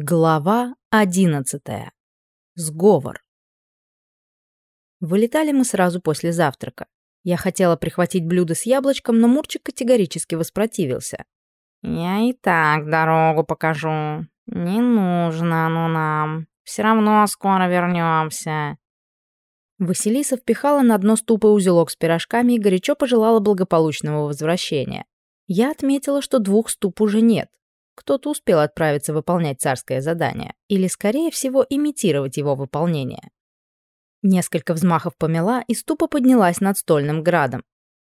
Глава одиннадцатая. Сговор. Вылетали мы сразу после завтрака. Я хотела прихватить блюдо с яблочком, но Мурчик категорически воспротивился. «Я и так дорогу покажу. Не нужно оно нам. Все равно скоро вернемся». Василиса впихала на дно ступа узелок с пирожками и горячо пожелала благополучного возвращения. Я отметила, что двух ступ уже нет. Кто-то успел отправиться выполнять царское задание, или, скорее всего, имитировать его выполнение. Несколько взмахов помела, и ступа поднялась над стольным градом.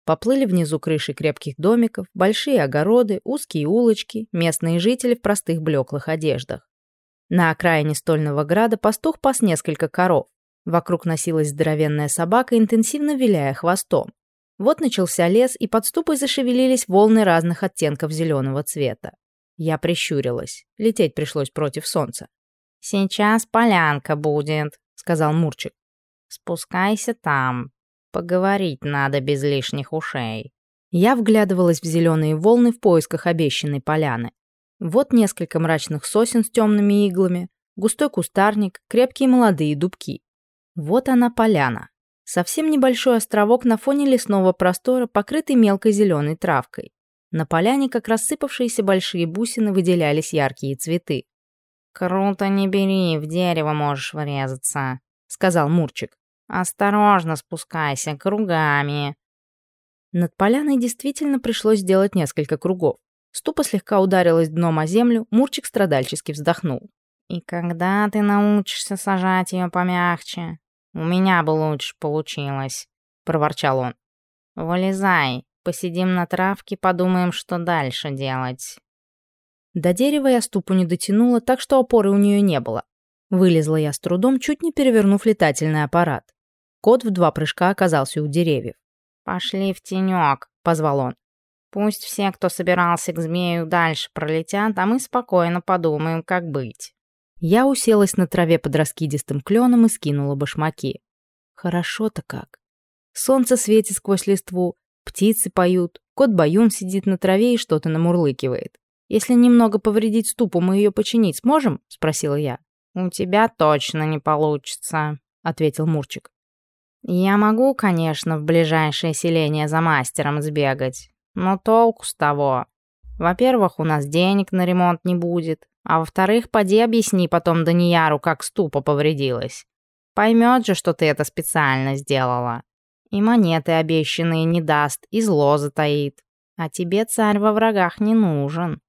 Поплыли внизу крыши крепких домиков, большие огороды, узкие улочки, местные жители в простых блеклых одеждах. На окраине стольного града пастух пас несколько коров. Вокруг носилась здоровенная собака, интенсивно виляя хвостом. Вот начался лес, и под ступой зашевелились волны разных оттенков зеленого цвета. Я прищурилась. Лететь пришлось против солнца. «Сейчас полянка будет», — сказал Мурчик. «Спускайся там. Поговорить надо без лишних ушей». Я вглядывалась в зеленые волны в поисках обещанной поляны. Вот несколько мрачных сосен с темными иглами, густой кустарник, крепкие молодые дубки. Вот она поляна. Совсем небольшой островок на фоне лесного простора, покрытый мелкой зеленой травкой. На поляне, как рассыпавшиеся большие бусины, выделялись яркие цветы. «Круто не бери, в дерево можешь врезаться», — сказал Мурчик. «Осторожно спускайся, кругами». Над поляной действительно пришлось сделать несколько кругов. Ступа слегка ударилась дном о землю, Мурчик страдальчески вздохнул. «И когда ты научишься сажать ее помягче? У меня бы лучше получилось», — проворчал он. «Вылезай, посидим на травке, подумаем, что дальше делать». До дерева я ступу не дотянула, так что опоры у нее не было. Вылезла я с трудом, чуть не перевернув летательный аппарат. Кот в два прыжка оказался у деревьев. «Пошли в тенек», — позвал он. «Пусть все, кто собирался к змею, дальше пролетят, а мы спокойно подумаем, как быть». Я уселась на траве под раскидистым кленом и скинула башмаки. Хорошо-то как. Солнце светит сквозь листву, птицы поют, кот Баюн сидит на траве и что-то намурлыкивает. «Если немного повредить ступу, мы ее починить сможем?» — спросила я. «У тебя точно не получится», — ответил Мурчик. «Я могу, конечно, в ближайшее селение за мастером сбегать, но толку с того. Во-первых, у нас денег на ремонт не будет, а во-вторых, поди объясни потом Данияру, как ступа повредилась. Поймет же, что ты это специально сделала. И монеты обещанные не даст, и зло затаит. А тебе царь во врагах не нужен.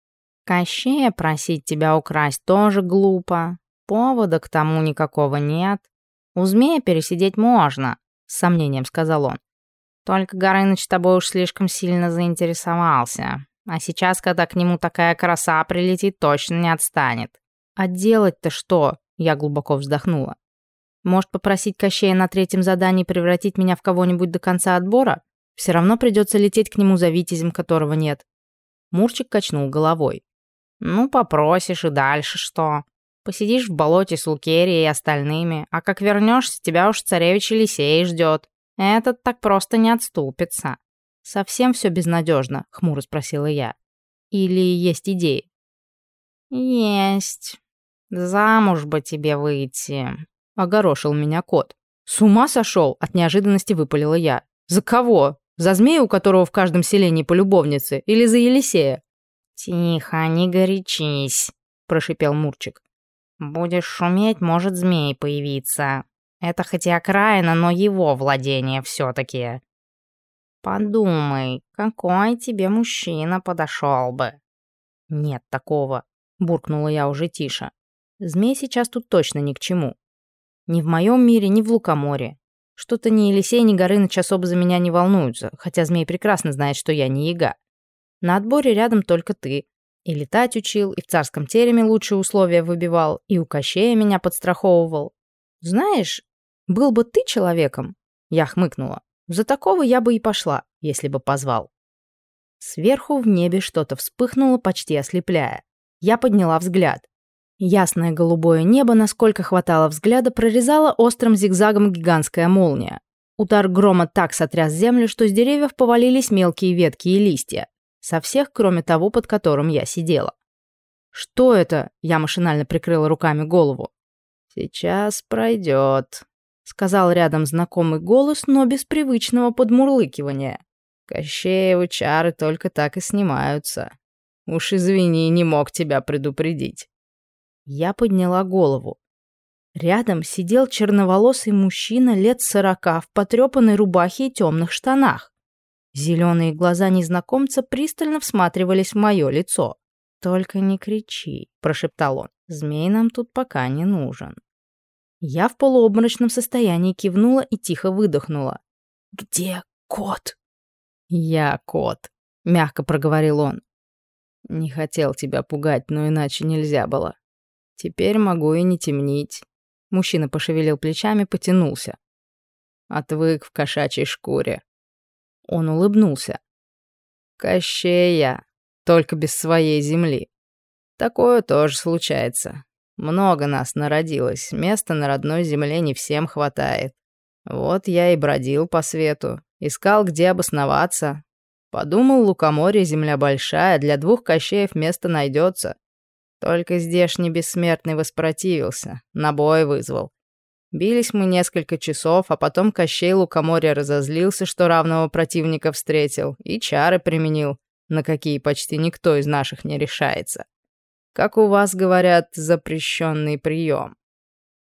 Кощея просить тебя украсть тоже глупо. Повода к тому никакого нет. У змея пересидеть можно, с сомнением сказал он. Только Горыныч тобой уж слишком сильно заинтересовался. А сейчас, когда к нему такая краса прилетит, точно не отстанет. А делать-то что? Я глубоко вздохнула. Может, попросить Кощея на третьем задании превратить меня в кого-нибудь до конца отбора? Все равно придется лететь к нему за витязем, которого нет. Мурчик качнул головой. «Ну, попросишь, и дальше что? Посидишь в болоте с Лукерией и остальными, а как вернешься, тебя уж царевич Елисей ждет. Этот так просто не отступится». «Совсем все безнадежно?» — хмуро спросила я. «Или есть идеи?» «Есть. Замуж бы тебе выйти», — огорошил меня кот. «С ума сошел?» — от неожиданности выпалила я. «За кого? За змея, у которого в каждом селении полюбовницы? Или за Елисея?» «Тихо, не горячись», — прошипел Мурчик. «Будешь шуметь, может змей появиться. Это хоть и окраина, но его владение все-таки. Подумай, какой тебе мужчина подошел бы?» «Нет такого», — буркнула я уже тише. «Змей сейчас тут точно ни к чему. Ни в моем мире, ни в Лукоморе. Что-то ни Елисей, ни Горыныч особо за меня не волнуются, хотя змей прекрасно знает, что я не яга. На отборе рядом только ты. И летать учил, и в царском тереме лучшие условия выбивал, и у Кощея меня подстраховывал. Знаешь, был бы ты человеком, я хмыкнула, за такого я бы и пошла, если бы позвал. Сверху в небе что-то вспыхнуло, почти ослепляя. Я подняла взгляд. Ясное голубое небо, насколько хватало взгляда, прорезала острым зигзагом гигантская молния. Удар грома так сотряс землю, что с деревьев повалились мелкие ветки и листья. Со всех, кроме того, под которым я сидела. «Что это?» — я машинально прикрыла руками голову. «Сейчас пройдет», — сказал рядом знакомый голос, но без привычного подмурлыкивания. «Кощеевы чары только так и снимаются. Уж извини, не мог тебя предупредить». Я подняла голову. Рядом сидел черноволосый мужчина лет сорока в потрепанной рубахе и темных штанах. Зеленые глаза незнакомца пристально всматривались в мое лицо. «Только не кричи», — прошептал он. «Змей нам тут пока не нужен». Я в полуобморочном состоянии кивнула и тихо выдохнула. «Где кот?» «Я кот», — мягко проговорил он. «Не хотел тебя пугать, но иначе нельзя было. Теперь могу и не темнить». Мужчина пошевелил плечами, потянулся. Отвык в кошачьей шкуре. Он улыбнулся. «Кощея, только без своей земли. Такое тоже случается. Много нас народилось, места на родной земле не всем хватает. Вот я и бродил по свету, искал, где обосноваться. Подумал, лукоморье земля большая, для двух кощеев место найдется. Только здешний бессмертный воспротивился, на бой вызвал. Бились мы несколько часов, а потом Кощей Лукоморья разозлился, что равного противника встретил, и чары применил, на какие почти никто из наших не решается. Как у вас говорят, запрещенный прием.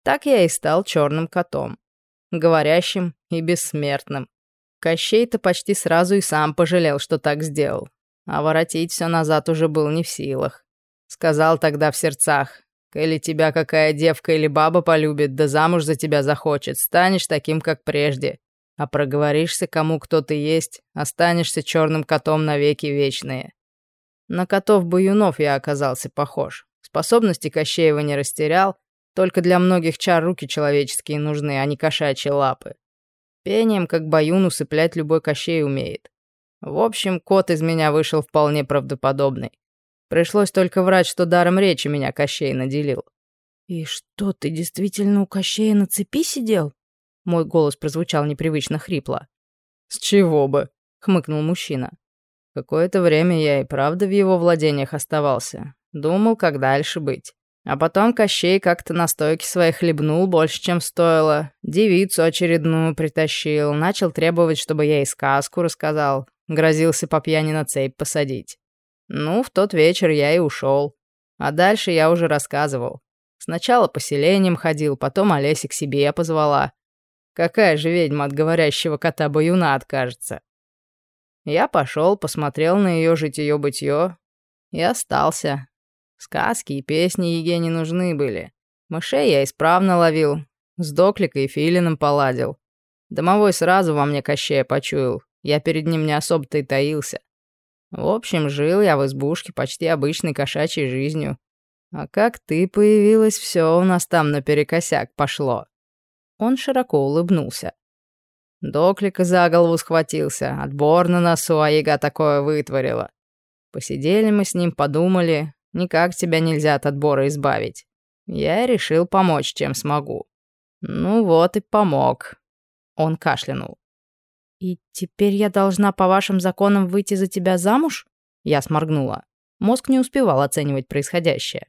Так я и стал черным котом. Говорящим и бессмертным. Кощей-то почти сразу и сам пожалел, что так сделал. А воротить все назад уже был не в силах. Сказал тогда в сердцах, «Коли тебя какая девка или баба полюбит, да замуж за тебя захочет, станешь таким, как прежде. А проговоришься, кому кто ты есть, останешься черным котом навеки вечные». На котов-баюнов я оказался похож. Способности Кощеева не растерял, только для многих чар руки человеческие нужны, а не кошачьи лапы. Пением, как баюн, усыплять любой Кощей умеет. В общем, кот из меня вышел вполне правдоподобный. Пришлось только врать, что даром речи меня Кощей наделил. «И что, ты действительно у Кощея на цепи сидел?» Мой голос прозвучал непривычно хрипло. «С чего бы?» — хмыкнул мужчина. Какое-то время я и правда в его владениях оставался. Думал, как дальше быть. А потом Кощей как-то на стойке своей хлебнул больше, чем стоило. Девицу очередную притащил. Начал требовать, чтобы я и сказку рассказал. Грозился по пьяни на цепь посадить. Ну, в тот вечер я и ушел. А дальше я уже рассказывал. Сначала по селениям ходил, потом Олеся к себе позвала. Какая же ведьма от говорящего кота-баюна откажется? Я пошел, посмотрел на ее житье-бытье и остался. Сказки и песни Еге не нужны были. Мышей я исправно ловил, с Докликой и Филином поладил. Домовой сразу во мне Кощея почуял, я перед ним не особо-то и таился. В общем, жил я в избушке почти обычной кошачьей жизнью. А как ты появилась, все у нас там наперекосяк пошло. Он широко улыбнулся. Доклика за голову схватился, отбор на носу, а яга такое вытворила. Посидели мы с ним, подумали, никак тебя нельзя от отбора избавить. Я решил помочь, чем смогу. Ну вот и помог. Он кашлянул. «И теперь я должна по вашим законам выйти за тебя замуж?» Я сморгнула. Мозг не успевал оценивать происходящее.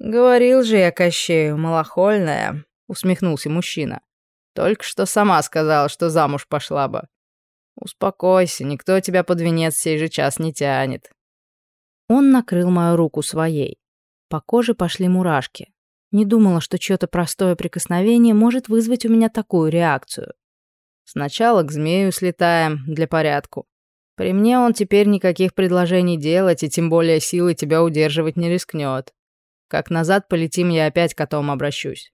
«Говорил же я Кощею, малохольная», — усмехнулся мужчина. «Только что сама сказала, что замуж пошла бы. Успокойся, никто тебя под венец сей же час не тянет». Он накрыл мою руку своей. По коже пошли мурашки. Не думала, что чьё-то простое прикосновение может вызвать у меня такую реакцию. Сначала к змею слетаем, для порядку. При мне он теперь никаких предложений делать, и тем более силы тебя удерживать не рискнет. Как назад полетим, я опять котом обращусь.